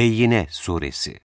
Beyyine Suresi.